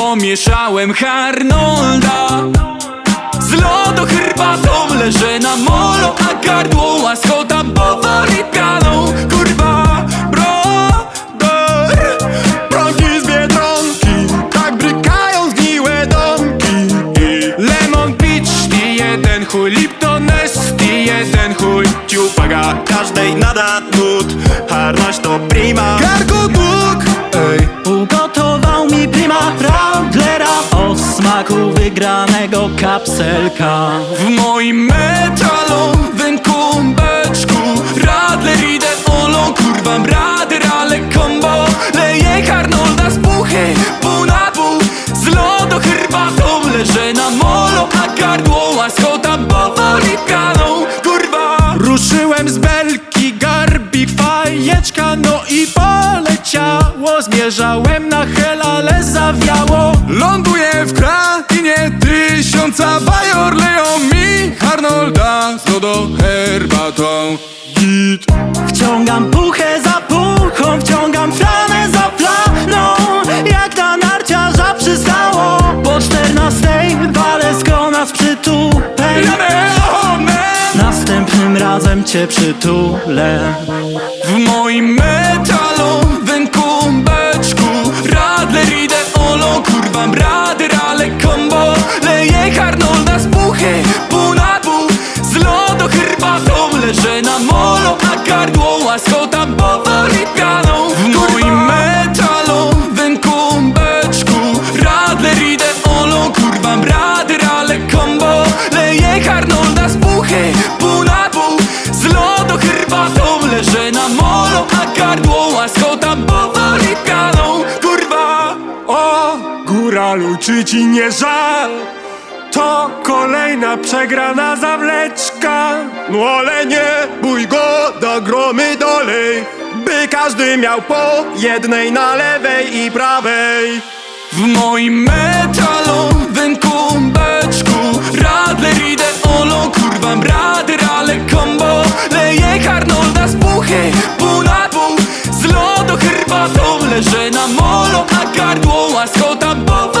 Pomieszałem Harnolda. Z lodu herbatą leżę na molo A gardło łaskota powoli pianą Kurwa, brother Prąki z Biedronki Tak brykają zgniłe domki. Lemon Beach i jeden chuj Lipton Nest i jeden chuj. Ciupaga każdej nada nut smaku wygranego kapselka. W moim metalowym kumbeczku Radler idę olo, kurwa brader, ale combo Leję Harnolda z puchy, pół na pół Z lodu herbatą. Leżę na molo A gardło Ruszyłem z belki, garbi fajeczka No i poleciało. Zmierzałem na hel, ale zawiało. Ląduję w krainie tysiąca. Bajor Leją mi Harnolda z lodo herbatą. Git. Wciągam puchę Razem cię przytulę. W moim metalowym kumbeczku Radler idę olo, kurwa brader, ale combo. Leję Harnolda z puchy, pół na pół. Z lodu herbatą leżę na molo A gardło leżę na molo A gardło łaskota powoli pianą Kurwa O, góralu, czy ci nie żal? To kolejna przegrana zawleczka. No ale nie bój go, do gromy dolej By każdy miał po jednej na lewej i prawej. W moim metalowym Leży na molo, a gardło łaską bowa